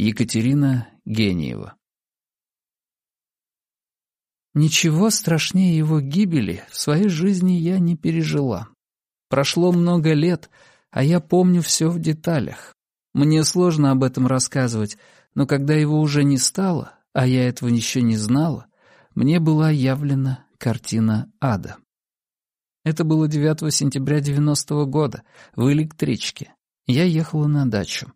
Екатерина Гениева Ничего страшнее его гибели в своей жизни я не пережила. Прошло много лет, а я помню все в деталях. Мне сложно об этом рассказывать, но когда его уже не стало, а я этого еще не знала, мне была явлена картина ада. Это было 9 сентября 90 -го года, в электричке. Я ехала на дачу.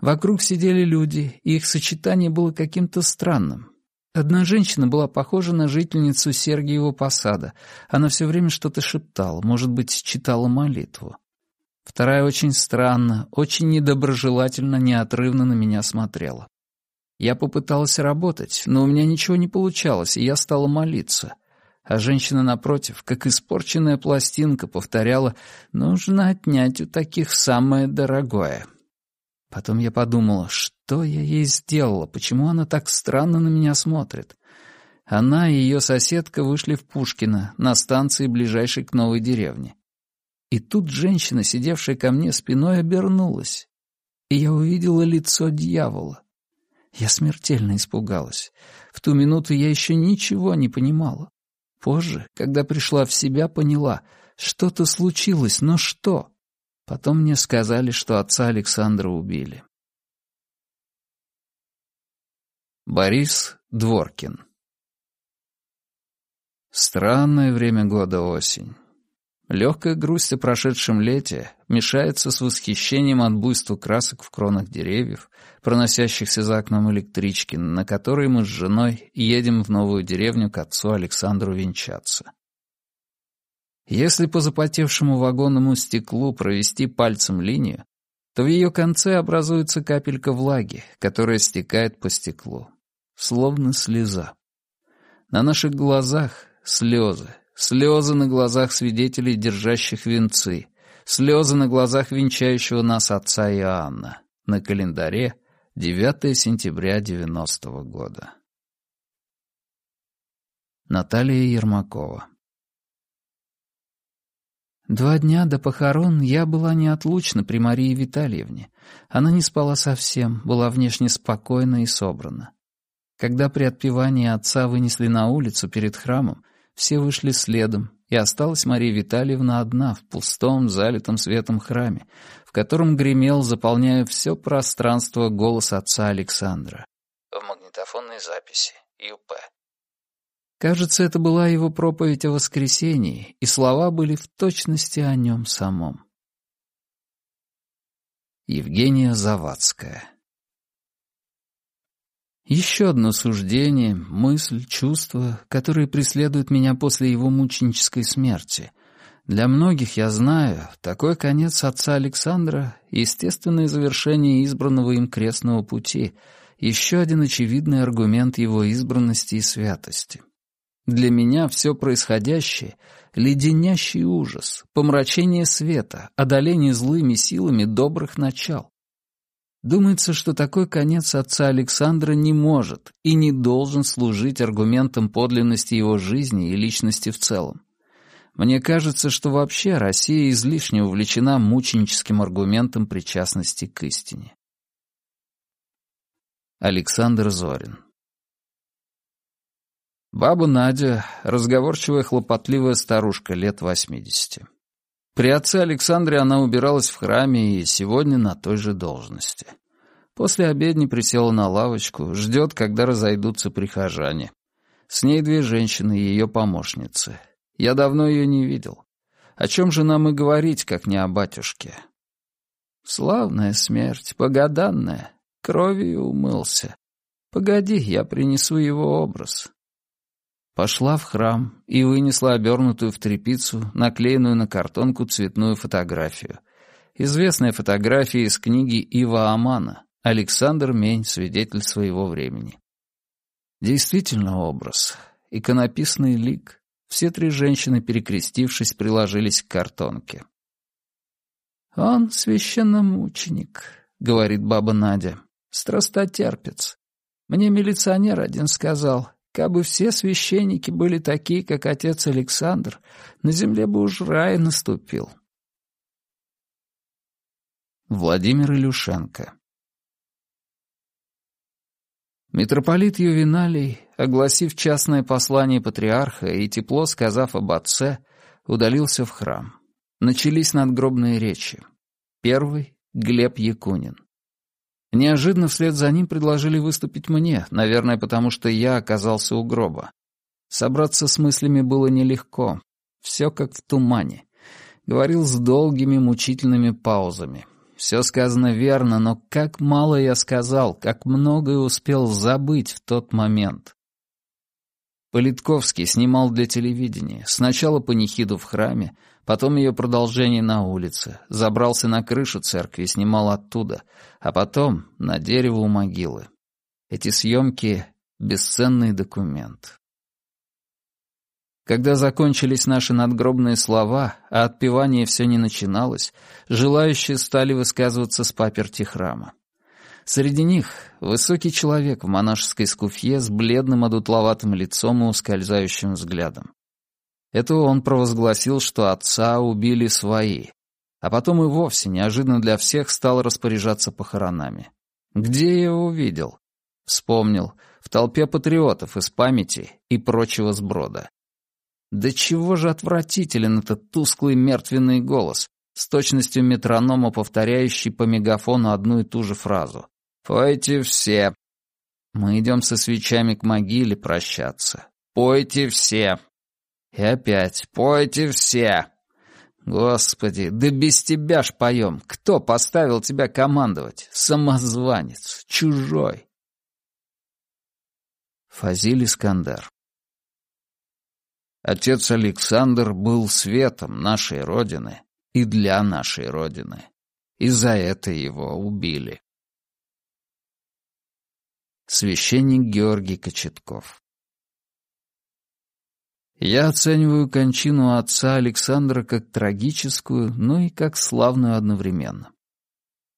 Вокруг сидели люди, и их сочетание было каким-то странным. Одна женщина была похожа на жительницу Сергиева посада. Она все время что-то шептала, может быть, читала молитву. Вторая очень странно, очень недоброжелательно, неотрывно на меня смотрела. Я попыталась работать, но у меня ничего не получалось, и я стала молиться. А женщина напротив, как испорченная пластинка, повторяла «Нужно отнять у таких самое дорогое». Потом я подумала, что я ей сделала, почему она так странно на меня смотрит. Она и ее соседка вышли в Пушкино, на станции, ближайшей к новой деревне. И тут женщина, сидевшая ко мне спиной, обернулась. И я увидела лицо дьявола. Я смертельно испугалась. В ту минуту я еще ничего не понимала. Позже, когда пришла в себя, поняла, что-то случилось, но что? Потом мне сказали, что отца Александра убили. Борис Дворкин Странное время года осень. Легкая грусть о прошедшем лете мешается с восхищением от буйства красок в кронах деревьев, проносящихся за окном электрички, на которой мы с женой едем в новую деревню к отцу Александру венчаться. Если по запотевшему вагонному стеклу провести пальцем линию, то в ее конце образуется капелька влаги, которая стекает по стеклу, словно слеза. На наших глазах слезы, слезы на глазах свидетелей, держащих венцы, слезы на глазах венчающего нас отца Иоанна. На календаре 9 сентября 90 -го года. Наталья Ермакова Два дня до похорон я была неотлучна при Марии Витальевне. Она не спала совсем, была внешне спокойна и собрана. Когда при отпевании отца вынесли на улицу перед храмом, все вышли следом, и осталась Мария Витальевна одна в пустом, залитом светом храме, в котором гремел, заполняя все пространство голос отца Александра. В магнитофонной записи. ЮП. Кажется, это была его проповедь о воскресении, и слова были в точности о нем самом. Евгения Завадская Еще одно суждение, мысль, чувство, которые преследуют меня после его мученической смерти. Для многих, я знаю, такой конец отца Александра — естественное завершение избранного им крестного пути, еще один очевидный аргумент его избранности и святости. Для меня все происходящее — леденящий ужас, помрачение света, одоление злыми силами добрых начал. Думается, что такой конец отца Александра не может и не должен служить аргументом подлинности его жизни и личности в целом. Мне кажется, что вообще Россия излишне увлечена мученическим аргументом причастности к истине. Александр Зорин Баба Надя — разговорчивая, хлопотливая старушка лет восьмидесяти. При отце Александре она убиралась в храме и сегодня на той же должности. После обедни присела на лавочку, ждет, когда разойдутся прихожане. С ней две женщины и ее помощницы. Я давно ее не видел. О чем же нам и говорить, как не о батюшке? Славная смерть, богоданная, кровью умылся. Погоди, я принесу его образ пошла в храм и вынесла обернутую в тряпицу, наклеенную на картонку цветную фотографию. Известная фотография из книги Ива Амана «Александр Мень. Свидетель своего времени». Действительно образ. Иконописный лик. Все три женщины, перекрестившись, приложились к картонке. «Он священномученик», — говорит баба Надя, — «страстотерпец. Мне милиционер один сказал, Кабы все священники были такие, как отец Александр, на земле бы уж рай наступил. Владимир Илюшенко Митрополит Ювеналий, огласив частное послание патриарха и тепло сказав об отце, удалился в храм. Начались надгробные речи. Первый — Глеб Якунин. Неожиданно вслед за ним предложили выступить мне, наверное, потому что я оказался у гроба. Собраться с мыслями было нелегко. Все как в тумане. Говорил с долгими мучительными паузами. Все сказано верно, но как мало я сказал, как многое успел забыть в тот момент. Политковский снимал для телевидения. Сначала панихиду в храме, потом ее продолжение на улице. Забрался на крышу церкви снимал оттуда, а потом на дерево у могилы. Эти съемки — бесценный документ. Когда закончились наши надгробные слова, а отпевание все не начиналось, желающие стали высказываться с паперти храма. Среди них высокий человек в монашеской скуфье с бледным одутловатым лицом и ускользающим взглядом. Это он провозгласил, что отца убили свои, а потом и вовсе неожиданно для всех стал распоряжаться похоронами. Где я его увидел? Вспомнил. В толпе патриотов из памяти и прочего сброда. Да чего же отвратителен этот тусклый мертвенный голос, с точностью метронома, повторяющий по мегафону одну и ту же фразу. «Пойте все». Мы идем со свечами к могиле прощаться. «Пойте все». И опять «Пойте все». Господи, да без тебя ж поем. Кто поставил тебя командовать? Самозванец, чужой. Фазиль Искандар Отец Александр был светом нашей Родины и для нашей Родины. И за это его убили. Священник Георгий Кочетков Я оцениваю кончину отца Александра как трагическую, но и как славную одновременно.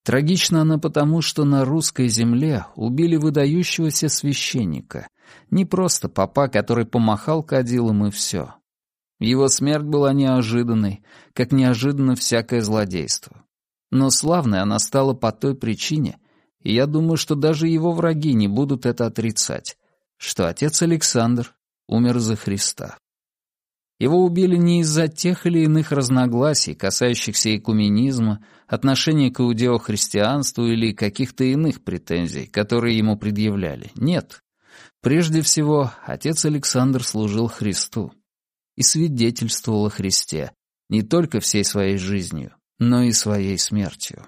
Трагична она потому, что на русской земле убили выдающегося священника, не просто папа, который помахал кадилом и все. Его смерть была неожиданной, как неожиданно всякое злодейство. Но славной она стала по той причине, и я думаю, что даже его враги не будут это отрицать, что отец Александр умер за Христа. Его убили не из-за тех или иных разногласий, касающихся экуменизма, отношения к иудео-христианству или каких-то иных претензий, которые ему предъявляли. Нет. Прежде всего, отец Александр служил Христу и свидетельствовал о Христе не только всей своей жизнью, но и своей смертью.